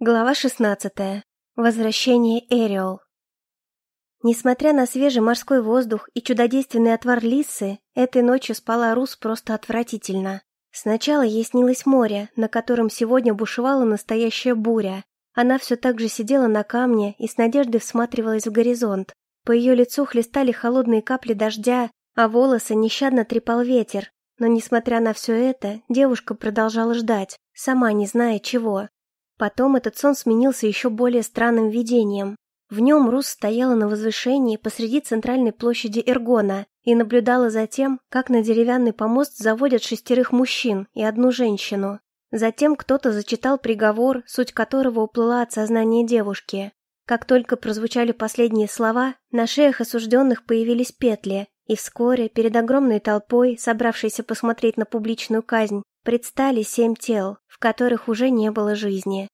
Глава 16. Возвращение Эриол. Несмотря на свежий морской воздух и чудодейственный отвар лисы, этой ночью спала Рус просто отвратительно. Сначала ей снилось море, на котором сегодня бушевала настоящая буря. Она все так же сидела на камне и с надеждой всматривалась в горизонт. По ее лицу хлестали холодные капли дождя, а волосы нещадно трепал ветер. Но, несмотря на все это, девушка продолжала ждать, сама не зная чего. Потом этот сон сменился еще более странным видением. В нем Рус стояла на возвышении посреди центральной площади Эргона и наблюдала за тем, как на деревянный помост заводят шестерых мужчин и одну женщину. Затем кто-то зачитал приговор, суть которого уплыла от сознания девушки. Как только прозвучали последние слова, на шеях осужденных появились петли, и вскоре перед огромной толпой, собравшейся посмотреть на публичную казнь, предстали семь тел, в которых уже не было жизни.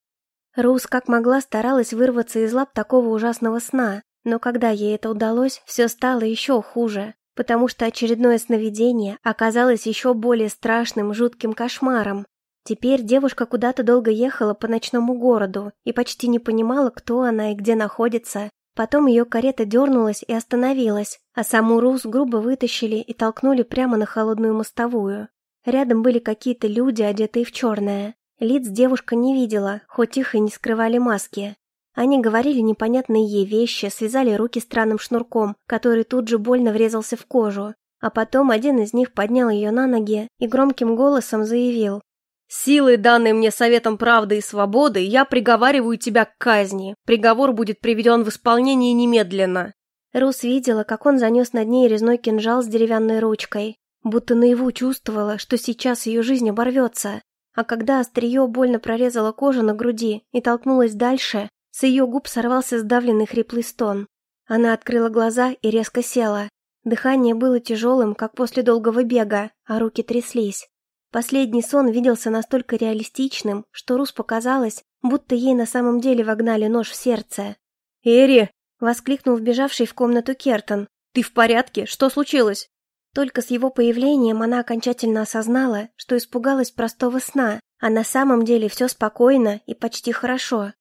Рус как могла старалась вырваться из лап такого ужасного сна, но когда ей это удалось, все стало еще хуже, потому что очередное сновидение оказалось еще более страшным, жутким кошмаром. Теперь девушка куда-то долго ехала по ночному городу и почти не понимала, кто она и где находится. Потом ее карета дернулась и остановилась, а саму Рус грубо вытащили и толкнули прямо на холодную мостовую. Рядом были какие-то люди, одетые в черное. Лиц девушка не видела, хоть их и не скрывали маски. Они говорили непонятные ей вещи, связали руки странным шнурком, который тут же больно врезался в кожу. А потом один из них поднял ее на ноги и громким голосом заявил. «Силой, данной мне Советом Правды и Свободы, я приговариваю тебя к казни. Приговор будет приведен в исполнение немедленно». Рус видела, как он занес над ней резной кинжал с деревянной ручкой будто наяву чувствовала, что сейчас ее жизнь оборвется. А когда острие больно прорезало кожу на груди и толкнулось дальше, с ее губ сорвался сдавленный хриплый стон. Она открыла глаза и резко села. Дыхание было тяжелым, как после долгого бега, а руки тряслись. Последний сон виделся настолько реалистичным, что Рус показалось, будто ей на самом деле вогнали нож в сердце. «Эри!» — воскликнул вбежавший в комнату Кертон. «Ты в порядке? Что случилось?» Только с его появлением она окончательно осознала, что испугалась простого сна, а на самом деле все спокойно и почти хорошо.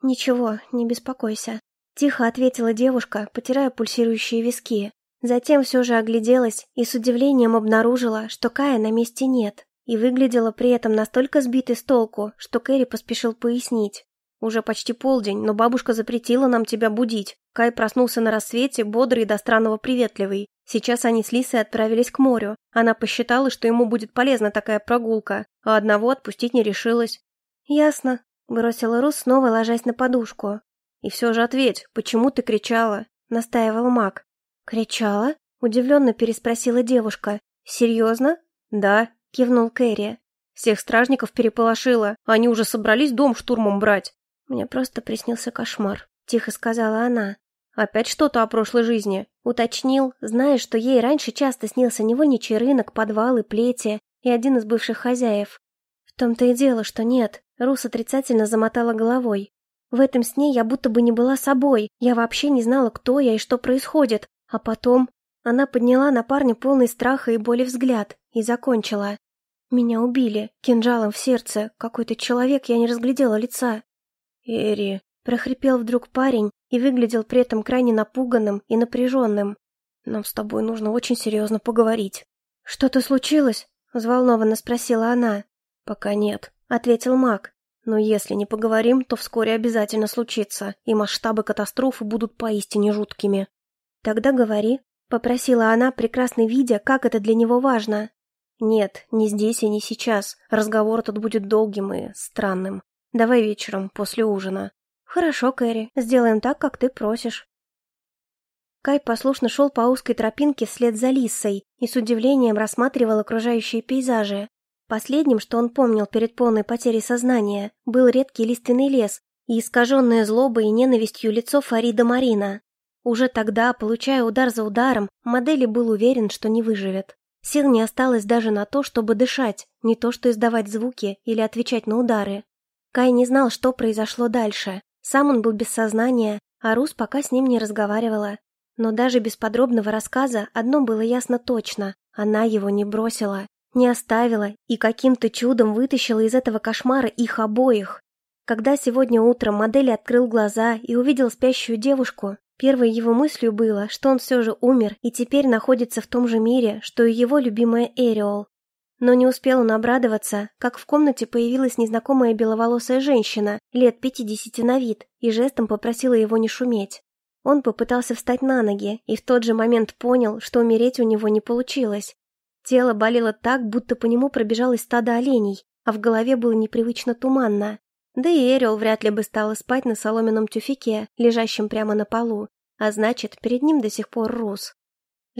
«Ничего, не беспокойся», — тихо ответила девушка, потирая пульсирующие виски. Затем все же огляделась и с удивлением обнаружила, что Кая на месте нет, и выглядела при этом настолько сбитой с толку, что Кэрри поспешил пояснить. «Уже почти полдень, но бабушка запретила нам тебя будить. Кай проснулся на рассвете, бодрый и до странного приветливый. Сейчас они с Лисой отправились к морю. Она посчитала, что ему будет полезна такая прогулка, а одного отпустить не решилась. «Ясно», — бросила Рус, снова ложась на подушку. «И все же ответь, почему ты кричала?» — настаивал маг. «Кричала?» — удивленно переспросила девушка. «Серьезно?» «Да», — кивнул Кэрри. «Всех стражников переполошило. Они уже собрались дом штурмом брать». «Мне просто приснился кошмар», — тихо сказала она. «Опять что-то о прошлой жизни?» Уточнил, зная, что ей раньше часто снился невольничий рынок, подвалы, плети и один из бывших хозяев. В том-то и дело, что нет. Рус отрицательно замотала головой. В этом сне я будто бы не была собой, я вообще не знала, кто я и что происходит. А потом она подняла на парня полный страха и боли взгляд и закончила. Меня убили, кинжалом в сердце, какой-то человек, я не разглядела лица. «Эри», — прохрипел вдруг парень, и выглядел при этом крайне напуганным и напряженным. «Нам с тобой нужно очень серьезно поговорить». «Что-то случилось?» — взволнованно спросила она. «Пока нет», — ответил маг. «Но если не поговорим, то вскоре обязательно случится, и масштабы катастрофы будут поистине жуткими». «Тогда говори», — попросила она, прекрасно видя, как это для него важно. «Нет, не здесь и не сейчас. Разговор тут будет долгим и странным. Давай вечером, после ужина. «Хорошо, Кэрри, сделаем так, как ты просишь». Кай послушно шел по узкой тропинке вслед за Лиссой и с удивлением рассматривал окружающие пейзажи. Последним, что он помнил перед полной потерей сознания, был редкий лиственный лес и искаженное злобой и ненавистью лицо Фарида Марина. Уже тогда, получая удар за ударом, Модели был уверен, что не выживет. Сил не осталось даже на то, чтобы дышать, не то что издавать звуки или отвечать на удары. Кай не знал, что произошло дальше. Сам он был без сознания, а Рус пока с ним не разговаривала. Но даже без подробного рассказа одно было ясно точно – она его не бросила, не оставила и каким-то чудом вытащила из этого кошмара их обоих. Когда сегодня утром модель открыл глаза и увидел спящую девушку, первой его мыслью было, что он все же умер и теперь находится в том же мире, что и его любимая Эриол. Но не успел он обрадоваться, как в комнате появилась незнакомая беловолосая женщина, лет пятидесяти на вид, и жестом попросила его не шуметь. Он попытался встать на ноги и в тот же момент понял, что умереть у него не получилось. Тело болело так, будто по нему пробежалось стадо оленей, а в голове было непривычно туманно. Да и Эриол вряд ли бы стала спать на соломенном тюфике, лежащем прямо на полу, а значит, перед ним до сих пор Рус.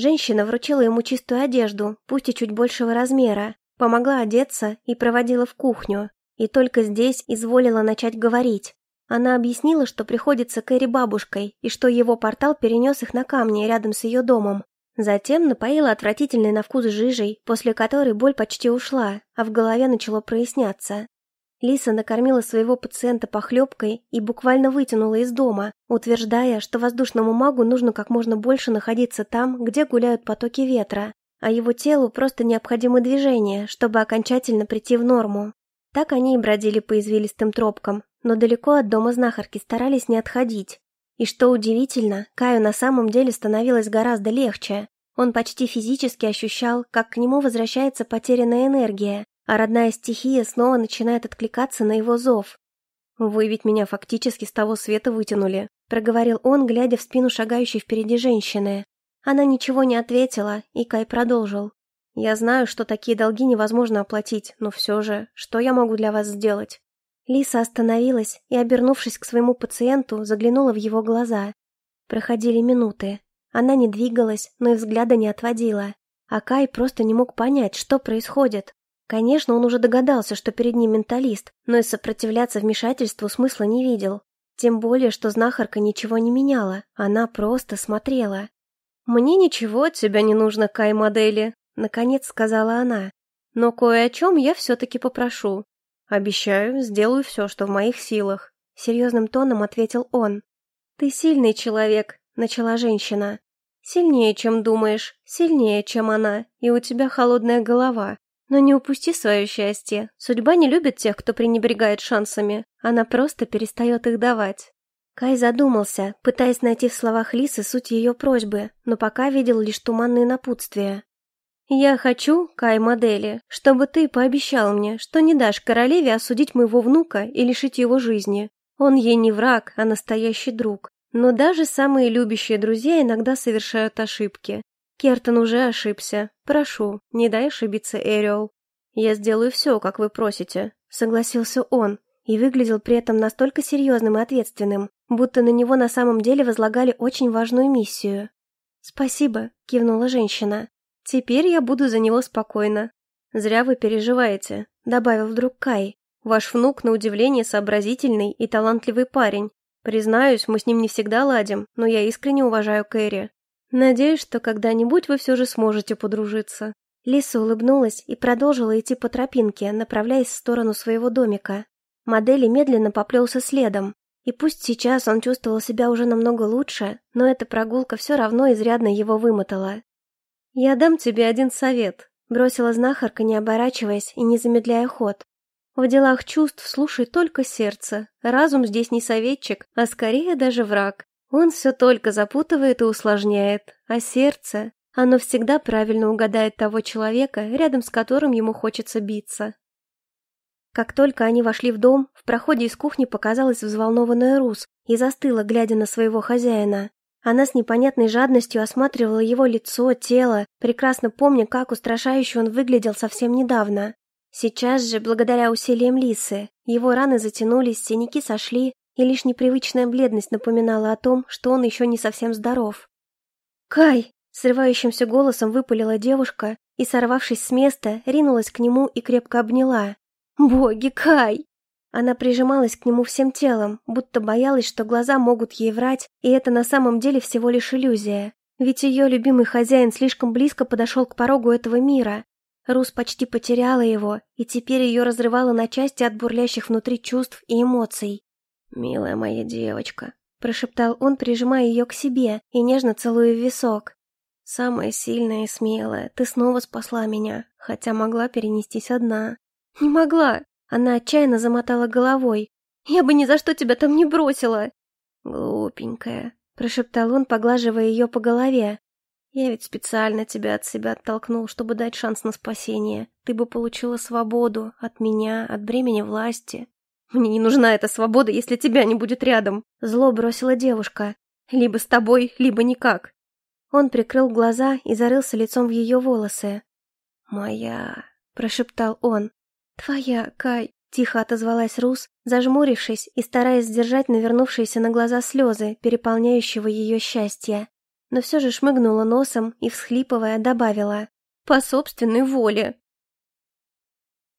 Женщина вручила ему чистую одежду, пусть и чуть большего размера, помогла одеться и проводила в кухню. И только здесь изволила начать говорить. Она объяснила, что приходится Кэрри бабушкой, и что его портал перенес их на камни рядом с ее домом. Затем напоила отвратительной на вкус жижей, после которой боль почти ушла, а в голове начало проясняться. Лиса накормила своего пациента похлебкой и буквально вытянула из дома, утверждая, что воздушному магу нужно как можно больше находиться там, где гуляют потоки ветра, а его телу просто необходимо движение, чтобы окончательно прийти в норму. Так они и бродили по извилистым тропкам, но далеко от дома знахарки старались не отходить. И что удивительно, Каю на самом деле становилось гораздо легче. Он почти физически ощущал, как к нему возвращается потерянная энергия, а родная стихия снова начинает откликаться на его зов. «Вы ведь меня фактически с того света вытянули», — проговорил он, глядя в спину шагающей впереди женщины. Она ничего не ответила, и Кай продолжил. «Я знаю, что такие долги невозможно оплатить, но все же, что я могу для вас сделать?» Лиса остановилась и, обернувшись к своему пациенту, заглянула в его глаза. Проходили минуты. Она не двигалась, но и взгляда не отводила. А Кай просто не мог понять, что происходит. Конечно, он уже догадался, что перед ним менталист, но и сопротивляться вмешательству смысла не видел. Тем более, что знахарка ничего не меняла, она просто смотрела. «Мне ничего от тебя не нужно, Кай-модели», — наконец сказала она. «Но кое о чем я все-таки попрошу. Обещаю, сделаю все, что в моих силах», — серьезным тоном ответил он. «Ты сильный человек», — начала женщина. «Сильнее, чем думаешь, сильнее, чем она, и у тебя холодная голова. Но не упусти свое счастье. Судьба не любит тех, кто пренебрегает шансами. Она просто перестает их давать. Кай задумался, пытаясь найти в словах Лисы суть ее просьбы, но пока видел лишь туманные напутствия. «Я хочу, Кай модели, чтобы ты пообещал мне, что не дашь королеве осудить моего внука и лишить его жизни. Он ей не враг, а настоящий друг. Но даже самые любящие друзья иногда совершают ошибки. Кертон уже ошибся. Прошу, не дай ошибиться Эриол. Я сделаю все, как вы просите, согласился он, и выглядел при этом настолько серьезным и ответственным, будто на него на самом деле возлагали очень важную миссию. «Спасибо», — кивнула женщина. «Теперь я буду за него спокойна». «Зря вы переживаете», — добавил вдруг Кай. «Ваш внук, на удивление, сообразительный и талантливый парень. Признаюсь, мы с ним не всегда ладим, но я искренне уважаю Кэрри. Надеюсь, что когда-нибудь вы все же сможете подружиться. Лиса улыбнулась и продолжила идти по тропинке, направляясь в сторону своего домика. Модели медленно поплелся следом. И пусть сейчас он чувствовал себя уже намного лучше, но эта прогулка все равно изрядно его вымотала. «Я дам тебе один совет», — бросила знахарка, не оборачиваясь и не замедляя ход. «В делах чувств слушай только сердце. Разум здесь не советчик, а скорее даже враг. Он все только запутывает и усложняет, а сердце, оно всегда правильно угадает того человека, рядом с которым ему хочется биться. Как только они вошли в дом, в проходе из кухни показалась взволнованная Рус и застыла, глядя на своего хозяина. Она с непонятной жадностью осматривала его лицо, тело, прекрасно помня, как устрашающе он выглядел совсем недавно. Сейчас же, благодаря усилиям Лисы, его раны затянулись, синяки сошли, и лишь непривычная бледность напоминала о том, что он еще не совсем здоров. «Кай!» — срывающимся голосом выпалила девушка и, сорвавшись с места, ринулась к нему и крепко обняла. «Боги, Кай!» Она прижималась к нему всем телом, будто боялась, что глаза могут ей врать, и это на самом деле всего лишь иллюзия. Ведь ее любимый хозяин слишком близко подошел к порогу этого мира. Рус почти потеряла его, и теперь ее разрывало на части от бурлящих внутри чувств и эмоций. «Милая моя девочка», — прошептал он, прижимая ее к себе и нежно целуя в висок. «Самая сильная и смелая, ты снова спасла меня, хотя могла перенестись одна». «Не могла!» Она отчаянно замотала головой. Я бы ни за что тебя там не бросила!» «Глупенькая», — прошептал он, поглаживая ее по голове. «Я ведь специально тебя от себя оттолкнул, чтобы дать шанс на спасение. Ты бы получила свободу от меня, от бремени власти». «Мне не нужна эта свобода, если тебя не будет рядом», — зло бросила девушка. «Либо с тобой, либо никак». Он прикрыл глаза и зарылся лицом в ее волосы. «Моя...» — прошептал он. «Твоя, Кай...» — тихо отозвалась Рус, зажмурившись и стараясь сдержать навернувшиеся на глаза слезы, переполняющего ее счастья. Но все же шмыгнула носом и, всхлипывая, добавила «По собственной воле».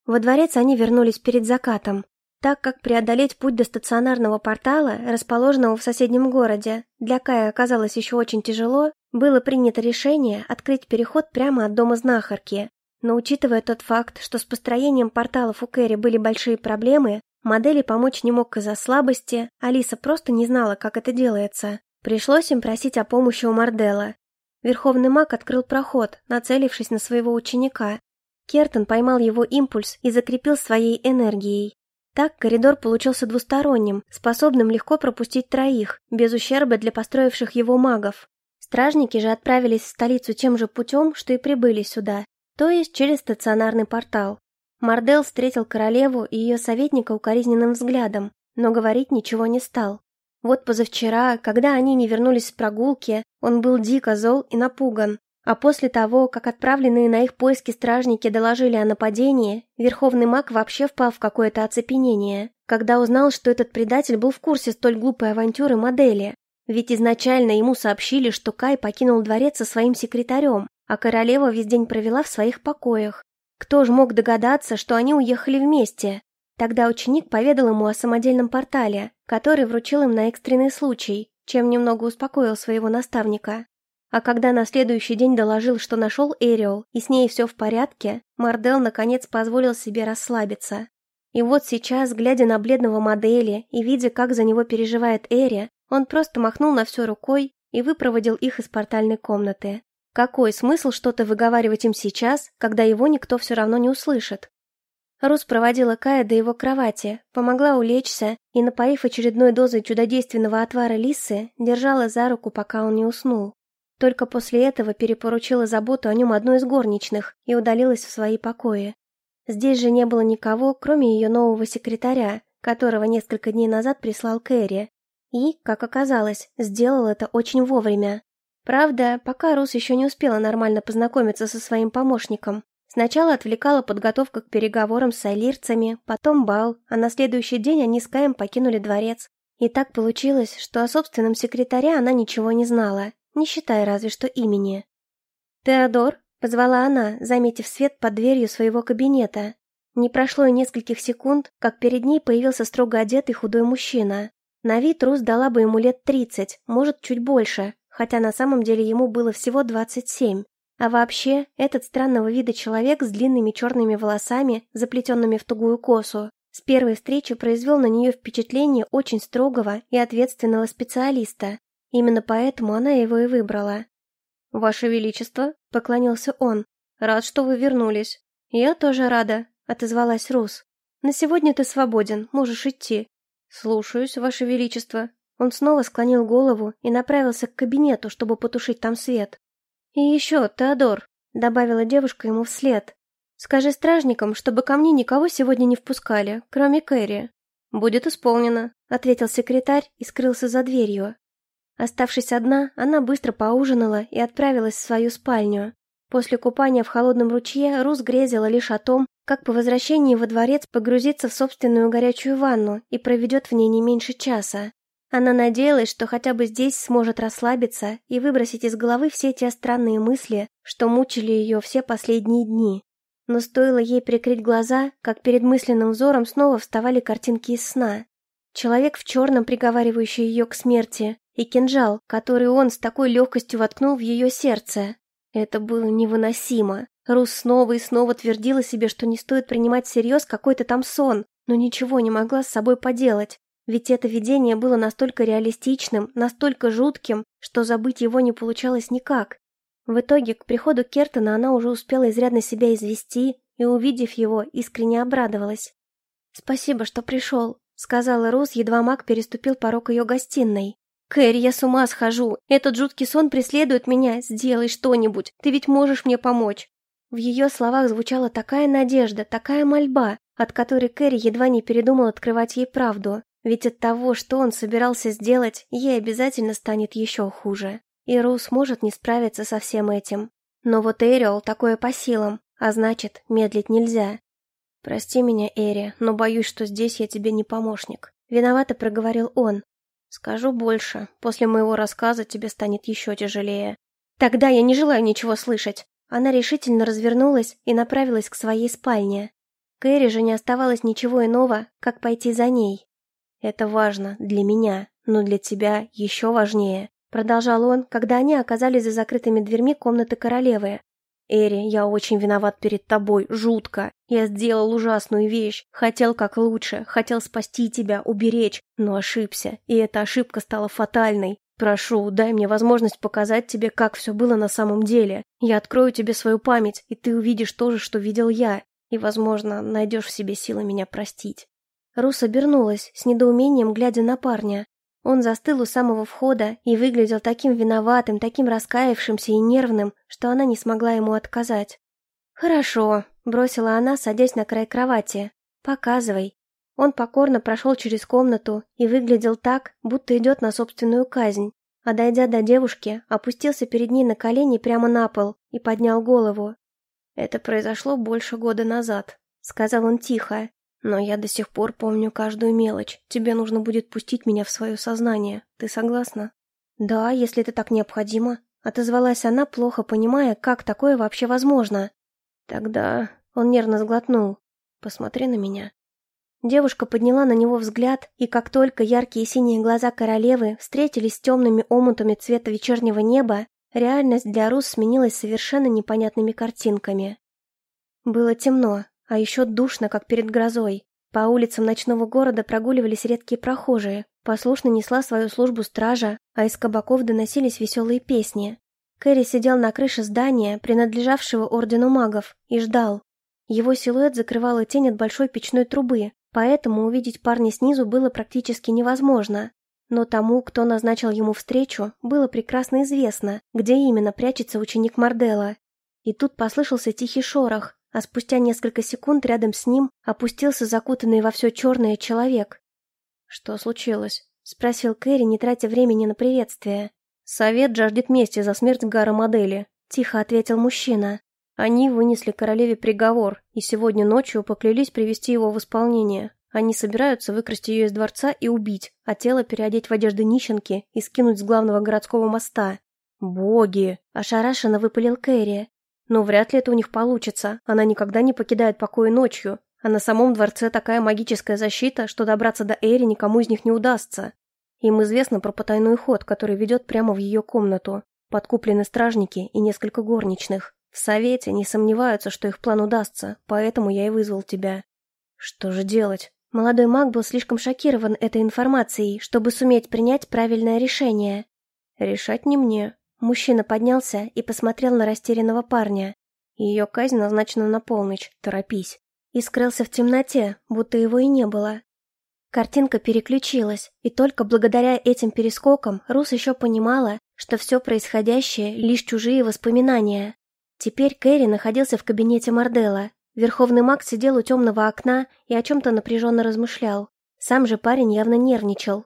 Во дворец они вернулись перед закатом. Так как преодолеть путь до стационарного портала, расположенного в соседнем городе, для Кая оказалось еще очень тяжело, было принято решение открыть переход прямо от дома знахарки. Но учитывая тот факт, что с построением порталов у Кэрри были большие проблемы, модели помочь не мог из-за слабости, Алиса просто не знала, как это делается. Пришлось им просить о помощи у Мардела. Верховный маг открыл проход, нацелившись на своего ученика. Кертон поймал его импульс и закрепил своей энергией. Так коридор получился двусторонним, способным легко пропустить троих, без ущерба для построивших его магов. Стражники же отправились в столицу тем же путем, что и прибыли сюда, то есть через стационарный портал. Мардел встретил королеву и ее советника укоризненным взглядом, но говорить ничего не стал. Вот позавчера, когда они не вернулись с прогулки, он был дико зол и напуган, а после того, как отправленные на их поиски стражники доложили о нападении, Верховный маг вообще впал в какое-то оцепенение, когда узнал, что этот предатель был в курсе столь глупой авантюры модели. Ведь изначально ему сообщили, что Кай покинул дворец со своим секретарем, а королева весь день провела в своих покоях. Кто же мог догадаться, что они уехали вместе? Тогда ученик поведал ему о самодельном портале, который вручил им на экстренный случай, чем немного успокоил своего наставника. А когда на следующий день доложил, что нашел Эриол и с ней все в порядке, Мардел наконец позволил себе расслабиться. И вот сейчас, глядя на бледного модели и видя, как за него переживает Эри, он просто махнул на все рукой и выпроводил их из портальной комнаты. Какой смысл что-то выговаривать им сейчас, когда его никто все равно не услышит? Рус проводила Кая до его кровати, помогла улечься и, напоив очередной дозой чудодейственного отвара лисы, держала за руку, пока он не уснул. Только после этого перепоручила заботу о нем одной из горничных и удалилась в свои покои. Здесь же не было никого, кроме ее нового секретаря, которого несколько дней назад прислал Кэрри. И, как оказалось, сделал это очень вовремя. Правда, пока Рус еще не успела нормально познакомиться со своим помощником. Сначала отвлекала подготовка к переговорам с айлирцами, потом бал, а на следующий день они с Каем покинули дворец. И так получилось, что о собственном секретаре она ничего не знала, не считая разве что имени. «Теодор?» — позвала она, заметив свет под дверью своего кабинета. Не прошло и нескольких секунд, как перед ней появился строго одетый худой мужчина. На вид Рус дала бы ему лет тридцать, может, чуть больше, хотя на самом деле ему было всего 27. А вообще, этот странного вида человек с длинными черными волосами, заплетенными в тугую косу, с первой встречи произвел на нее впечатление очень строгого и ответственного специалиста. Именно поэтому она его и выбрала. «Ваше Величество», — поклонился он, — «рад, что вы вернулись». «Я тоже рада», — отозвалась Рус. «На сегодня ты свободен, можешь идти». «Слушаюсь, Ваше Величество», он снова склонил голову и направился к кабинету, чтобы потушить там свет. «И еще, Теодор», — добавила девушка ему вслед, — «скажи стражникам, чтобы ко мне никого сегодня не впускали, кроме Кэрри». «Будет исполнено», — ответил секретарь и скрылся за дверью. Оставшись одна, она быстро поужинала и отправилась в свою спальню. После купания в холодном ручье Рус грезила лишь о том, как по возвращении во дворец погрузиться в собственную горячую ванну и проведет в ней не меньше часа. Она надеялась, что хотя бы здесь сможет расслабиться и выбросить из головы все те странные мысли, что мучили ее все последние дни. Но стоило ей прикрыть глаза, как перед мысленным взором снова вставали картинки из сна. Человек в черном, приговаривающий ее к смерти, и кинжал, который он с такой легкостью воткнул в ее сердце. Это было невыносимо. Рус снова и снова твердила себе, что не стоит принимать всерьез какой-то там сон, но ничего не могла с собой поделать. Ведь это видение было настолько реалистичным, настолько жутким, что забыть его не получалось никак. В итоге, к приходу Кертона она уже успела изрядно себя извести и, увидев его, искренне обрадовалась. «Спасибо, что пришел», — сказала Рус, едва маг переступил порог ее гостиной. «Кэрри, я с ума схожу! Этот жуткий сон преследует меня! Сделай что-нибудь! Ты ведь можешь мне помочь!» В ее словах звучала такая надежда, такая мольба, от которой Кэрри едва не передумал открывать ей правду. Ведь от того, что он собирался сделать, ей обязательно станет еще хуже. И Рус может не справиться со всем этим. Но вот Эриол такое по силам, а значит, медлить нельзя. «Прости меня, Эри, но боюсь, что здесь я тебе не помощник», — виновато проговорил он. «Скажу больше, после моего рассказа тебе станет еще тяжелее». «Тогда я не желаю ничего слышать», она решительно развернулась и направилась к своей спальне. Кэрри же не оставалось ничего иного, как пойти за ней. «Это важно для меня, но для тебя еще важнее», продолжал он, когда они оказались за закрытыми дверьми комнаты королевы. «Эри, я очень виноват перед тобой, жутко. Я сделал ужасную вещь, хотел как лучше, хотел спасти тебя, уберечь, но ошибся, и эта ошибка стала фатальной. Прошу, дай мне возможность показать тебе, как все было на самом деле. Я открою тебе свою память, и ты увидишь то же, что видел я, и, возможно, найдешь в себе силы меня простить». Рус обернулась, с недоумением глядя на парня. Он застыл у самого входа и выглядел таким виноватым, таким раскаявшимся и нервным, что она не смогла ему отказать. «Хорошо», — бросила она, садясь на край кровати. «Показывай». Он покорно прошел через комнату и выглядел так, будто идет на собственную казнь. А дойдя до девушки, опустился перед ней на колени прямо на пол и поднял голову. «Это произошло больше года назад», — сказал он тихо. «Но я до сих пор помню каждую мелочь. Тебе нужно будет пустить меня в свое сознание. Ты согласна?» «Да, если это так необходимо», — отозвалась она, плохо понимая, как такое вообще возможно. «Тогда...» — он нервно сглотнул. «Посмотри на меня». Девушка подняла на него взгляд, и как только яркие синие глаза королевы встретились с темными омутами цвета вечернего неба, реальность для Рус сменилась совершенно непонятными картинками. Было темно, а еще душно, как перед грозой. По улицам ночного города прогуливались редкие прохожие, послушно несла свою службу стража, а из кабаков доносились веселые песни. Кэрри сидел на крыше здания, принадлежавшего Ордену магов, и ждал. Его силуэт закрывала тень от большой печной трубы, Поэтому увидеть парня снизу было практически невозможно. Но тому, кто назначил ему встречу, было прекрасно известно, где именно прячется ученик Мардела. И тут послышался тихий шорох, а спустя несколько секунд рядом с ним опустился закутанный во все черное человек. «Что случилось?» — спросил Кэрри, не тратя времени на приветствие. «Совет жаждет мести за смерть Гара Модели», — тихо ответил мужчина. Они вынесли королеве приговор, и сегодня ночью поклялись привести его в исполнение. Они собираются выкрасть ее из дворца и убить, а тело переодеть в одежды нищенки и скинуть с главного городского моста. «Боги!» – ошарашенно выпалил Кэрри. «Но вряд ли это у них получится. Она никогда не покидает покоя ночью, а на самом дворце такая магическая защита, что добраться до Эри никому из них не удастся. Им известно про потайной ход, который ведет прямо в ее комнату. Подкуплены стражники и несколько горничных. В совете не сомневаются, что их план удастся, поэтому я и вызвал тебя. Что же делать? Молодой маг был слишком шокирован этой информацией, чтобы суметь принять правильное решение. Решать не мне. Мужчина поднялся и посмотрел на растерянного парня. Ее казнь назначена на полночь, торопись. И скрылся в темноте, будто его и не было. Картинка переключилась, и только благодаря этим перескокам Рус еще понимала, что все происходящее — лишь чужие воспоминания. Теперь Кэрри находился в кабинете Мардела. Верховный маг сидел у темного окна и о чем-то напряженно размышлял. Сам же парень явно нервничал.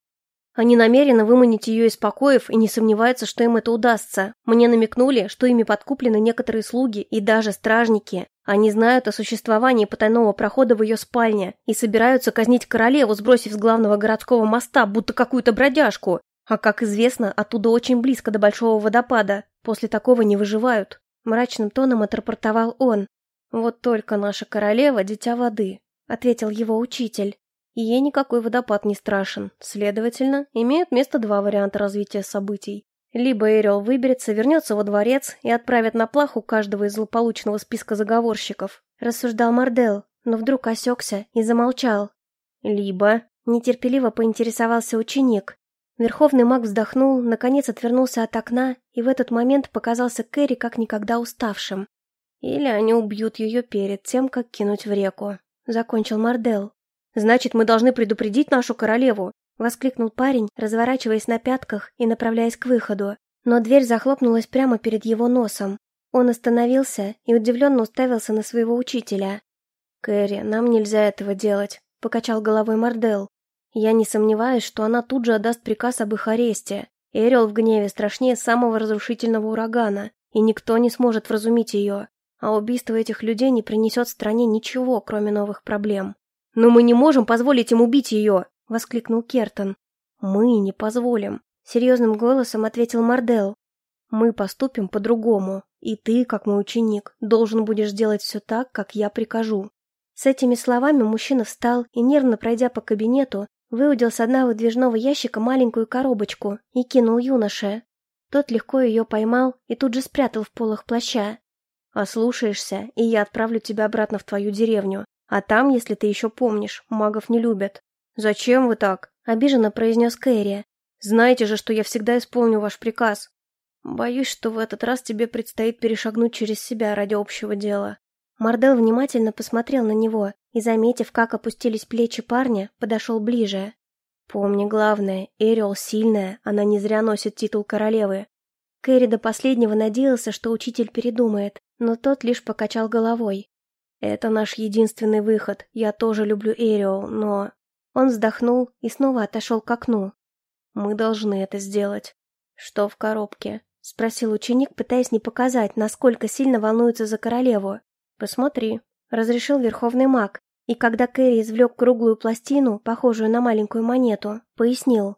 Они намерены выманить ее из покоев и не сомневаются, что им это удастся. Мне намекнули, что ими подкуплены некоторые слуги и даже стражники. Они знают о существовании потайного прохода в ее спальне и собираются казнить королеву, сбросив с главного городского моста, будто какую-то бродяжку. А как известно, оттуда очень близко до большого водопада. После такого не выживают. Мрачным тоном отрапортовал он. «Вот только наша королева — дитя воды», — ответил его учитель. И ей никакой водопад не страшен. Следовательно, имеют место два варианта развития событий. Либо Эриол выберется, вернется во дворец и отправит на плаху каждого из злополучного списка заговорщиков, рассуждал Мардел, но вдруг осекся и замолчал. Либо нетерпеливо поинтересовался ученик, Верховный маг вздохнул, наконец отвернулся от окна, и в этот момент показался Кэрри как никогда уставшим. Или они убьют ее перед тем, как кинуть в реку. Закончил Мардел. Значит, мы должны предупредить нашу королеву!» — воскликнул парень, разворачиваясь на пятках и направляясь к выходу. Но дверь захлопнулась прямо перед его носом. Он остановился и удивленно уставился на своего учителя. «Кэрри, нам нельзя этого делать», — покачал головой Мардел. «Я не сомневаюсь, что она тут же отдаст приказ об их аресте. Эрил в гневе страшнее самого разрушительного урагана, и никто не сможет вразумить ее. А убийство этих людей не принесет стране ничего, кроме новых проблем. «Но мы не можем позволить им убить ее!» — воскликнул Кертон. «Мы не позволим», — серьезным голосом ответил Мардел. «Мы поступим по-другому, и ты, как мой ученик, должен будешь делать все так, как я прикажу». С этими словами мужчина встал и, нервно пройдя по кабинету, выудил с одного выдвижного ящика маленькую коробочку и кинул юноше. Тот легко ее поймал и тут же спрятал в полах плаща. «Ослушаешься, и я отправлю тебя обратно в твою деревню. А там, если ты еще помнишь, магов не любят». «Зачем вы так?» — обиженно произнес Кэрри. «Знаете же, что я всегда исполню ваш приказ. Боюсь, что в этот раз тебе предстоит перешагнуть через себя ради общего дела». Мардел внимательно посмотрел на него и, заметив, как опустились плечи парня, подошел ближе. Помни главное, Эриол сильная, она не зря носит титул королевы. Кэрри до последнего надеялся, что учитель передумает, но тот лишь покачал головой. Это наш единственный выход. Я тоже люблю Эриол, но... Он вздохнул и снова отошел к окну. Мы должны это сделать. Что в коробке? Спросил ученик, пытаясь не показать, насколько сильно волнуется за королеву. Посмотри. Разрешил верховный маг, и когда Кэрри извлек круглую пластину, похожую на маленькую монету, пояснил.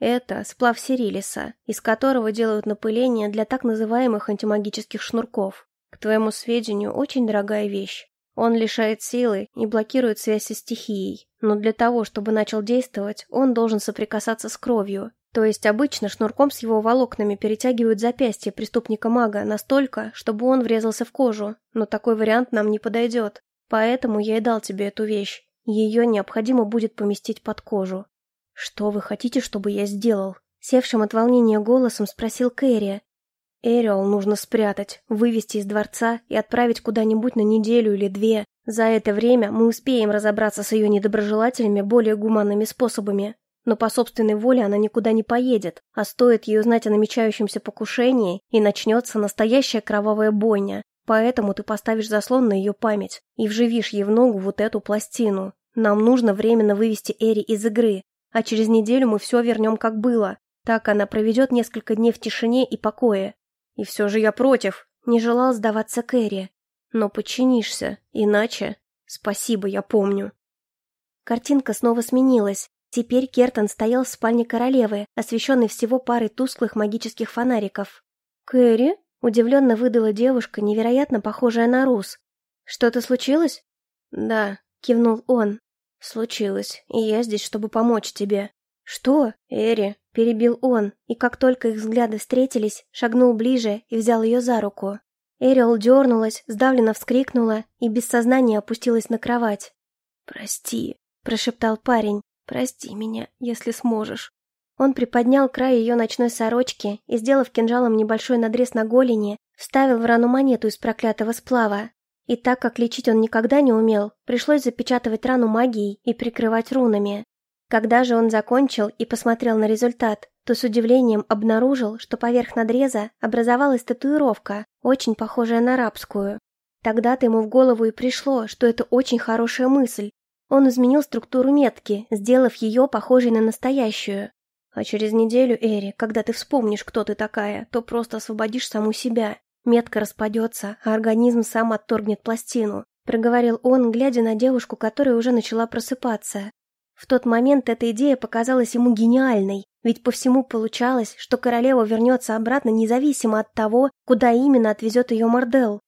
Это сплав Сирилиса, из которого делают напыление для так называемых антимагических шнурков. К твоему сведению, очень дорогая вещь. Он лишает силы и блокирует связь со стихией, но для того, чтобы начал действовать, он должен соприкасаться с кровью. То есть обычно шнурком с его волокнами перетягивают запястье преступника-мага настолько, чтобы он врезался в кожу, но такой вариант нам не подойдет. Поэтому я и дал тебе эту вещь. Ее необходимо будет поместить под кожу. Что вы хотите, чтобы я сделал? Севшим от волнения голосом спросил Кэрри. Эриол нужно спрятать, вывести из дворца и отправить куда-нибудь на неделю или две. За это время мы успеем разобраться с ее недоброжелателями более гуманными способами. Но по собственной воле она никуда не поедет, а стоит ей узнать о намечающемся покушении, и начнется настоящая кровавая бойня. Поэтому ты поставишь заслон на ее память и вживишь ей в ногу вот эту пластину. Нам нужно временно вывести Эри из игры, а через неделю мы все вернем как было. Так она проведет несколько дней в тишине и покое. И все же я против, не желал сдаваться Кэрри. Но подчинишься, иначе... Спасибо, я помню. Картинка снова сменилась. Теперь Кертон стоял в спальне королевы, освещенной всего парой тусклых магических фонариков. «Кэрри?» Удивленно выдала девушка, невероятно похожая на Рус. «Что-то случилось?» «Да», — кивнул он. «Случилось, и я здесь, чтобы помочь тебе». «Что?» «Эри», — перебил он, и как только их взгляды встретились, шагнул ближе и взял ее за руку. Эриол дернулась, сдавленно вскрикнула и без сознания опустилась на кровать. «Прости», — прошептал парень, — «прости меня, если сможешь». Он приподнял край ее ночной сорочки и, сделав кинжалом небольшой надрез на голени, вставил в рану монету из проклятого сплава. И так как лечить он никогда не умел, пришлось запечатывать рану магией и прикрывать рунами. Когда же он закончил и посмотрел на результат, то с удивлением обнаружил, что поверх надреза образовалась татуировка, очень похожая на арабскую. Тогда-то ему в голову и пришло, что это очень хорошая мысль. Он изменил структуру метки, сделав ее похожей на настоящую. А через неделю, Эри, когда ты вспомнишь, кто ты такая, то просто освободишь саму себя. Метка распадется, а организм сам отторгнет пластину», — проговорил он, глядя на девушку, которая уже начала просыпаться. В тот момент эта идея показалась ему гениальной, ведь по всему получалось, что королева вернется обратно независимо от того, куда именно отвезет ее Мордел.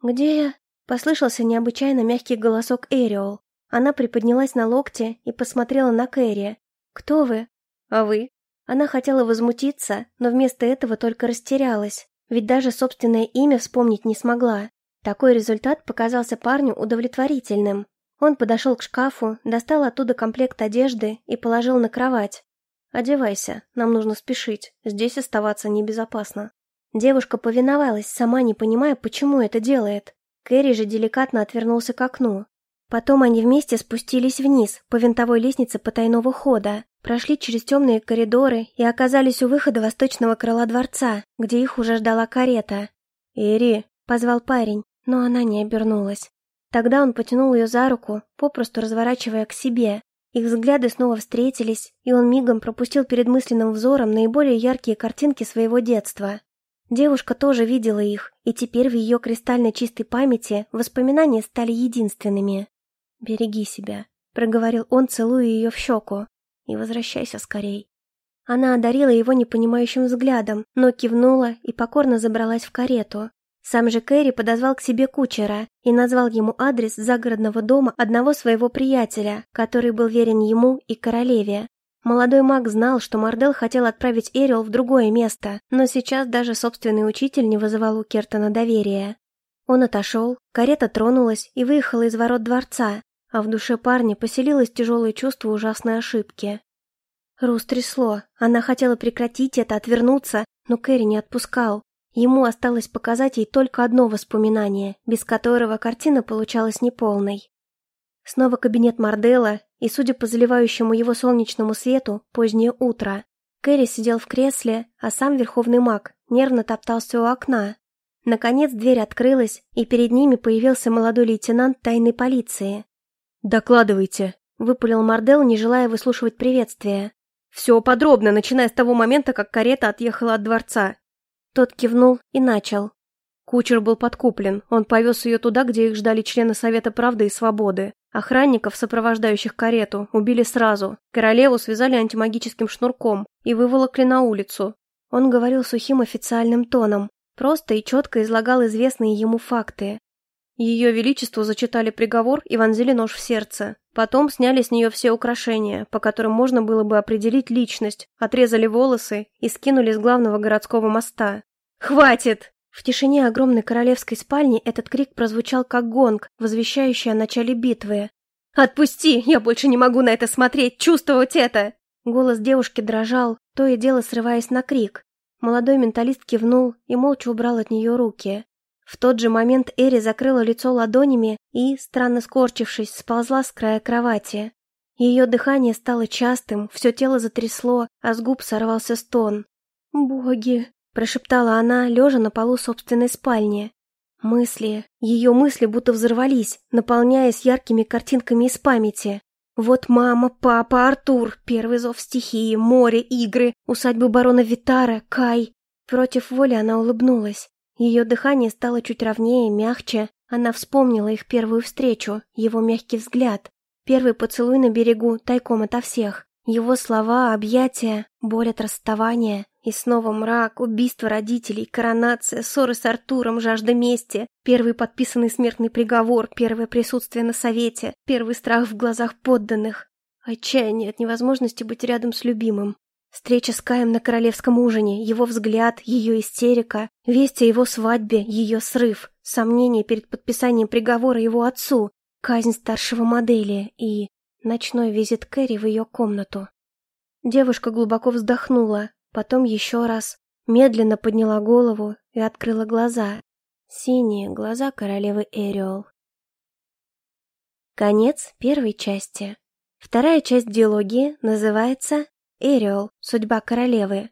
«Где я?» — послышался необычайно мягкий голосок Эриол. Она приподнялась на локте и посмотрела на Кэрри. «Кто вы?» А вы? Она хотела возмутиться, но вместо этого только растерялась, ведь даже собственное имя вспомнить не смогла. Такой результат показался парню удовлетворительным. Он подошел к шкафу, достал оттуда комплект одежды и положил на кровать. «Одевайся, нам нужно спешить, здесь оставаться небезопасно». Девушка повиновалась, сама не понимая, почему это делает. Кэрри же деликатно отвернулся к окну. Потом они вместе спустились вниз, по винтовой лестнице потайного хода, прошли через темные коридоры и оказались у выхода восточного крыла дворца, где их уже ждала карета. «Эри!» — позвал парень, но она не обернулась. Тогда он потянул ее за руку, попросту разворачивая к себе. Их взгляды снова встретились, и он мигом пропустил перед мысленным взором наиболее яркие картинки своего детства. Девушка тоже видела их, и теперь в ее кристально чистой памяти воспоминания стали единственными. «Береги себя», — проговорил он, целуя ее в щеку. «И возвращайся скорей». Она одарила его непонимающим взглядом, но кивнула и покорно забралась в карету. Сам же Кэрри подозвал к себе кучера и назвал ему адрес загородного дома одного своего приятеля, который был верен ему и королеве. Молодой маг знал, что Мардел хотел отправить Эриол в другое место, но сейчас даже собственный учитель не вызывал у Кертона доверия. Он отошел, карета тронулась и выехала из ворот дворца, а в душе парня поселилось тяжелое чувство ужасной ошибки. Рус трясло, она хотела прекратить это, отвернуться, но Кэрри не отпускал. Ему осталось показать ей только одно воспоминание, без которого картина получалась неполной. Снова кабинет Мардела, и, судя по заливающему его солнечному свету, позднее утро. Кэрри сидел в кресле, а сам верховный маг нервно топтался у окна. Наконец дверь открылась, и перед ними появился молодой лейтенант тайной полиции. «Докладывайте», — выпалил Мардел, не желая выслушивать приветствия. «Все подробно, начиная с того момента, как карета отъехала от дворца». Тот кивнул и начал. Кучер был подкуплен, он повез ее туда, где их ждали члены Совета Правды и Свободы. Охранников, сопровождающих карету, убили сразу. Королеву связали антимагическим шнурком и выволокли на улицу. Он говорил сухим официальным тоном, просто и четко излагал известные ему факты. Ее Величеству зачитали приговор и вонзили нож в сердце. Потом сняли с нее все украшения, по которым можно было бы определить личность, отрезали волосы и скинули с главного городского моста. «Хватит!» В тишине огромной королевской спальни этот крик прозвучал как гонг, возвещающий о начале битвы. «Отпусти! Я больше не могу на это смотреть, чувствовать это!» Голос девушки дрожал, то и дело срываясь на крик. Молодой менталист кивнул и молча убрал от нее руки. В тот же момент Эри закрыла лицо ладонями и, странно скорчившись, сползла с края кровати. Ее дыхание стало частым, все тело затрясло, а с губ сорвался стон. «Боги!» – прошептала она, лежа на полу собственной спальни. Мысли, ее мысли будто взорвались, наполняясь яркими картинками из памяти. Вот мама, папа, Артур, первый зов стихии, море, игры, усадьба барона Витара, Кай. Против воли она улыбнулась. Ее дыхание стало чуть ровнее, мягче. Она вспомнила их первую встречу, его мягкий взгляд, первый поцелуй на берегу, тайком ото всех. Его слова, объятия, боль от расставания. И снова мрак, убийство родителей, коронация, ссоры с Артуром, жажда мести, первый подписанный смертный приговор, первое присутствие на совете, первый страх в глазах подданных. Отчаяние от невозможности быть рядом с любимым. Встреча с Каем на королевском ужине, его взгляд, ее истерика, весть о его свадьбе, ее срыв, сомнения перед подписанием приговора его отцу, казнь старшего модели и ночной визит Кэрри в ее комнату. Девушка глубоко вздохнула, потом еще раз, медленно подняла голову и открыла глаза. Синие глаза королевы Эриол. Конец первой части. Вторая часть диалогии называется Эриол. Судьба королевы.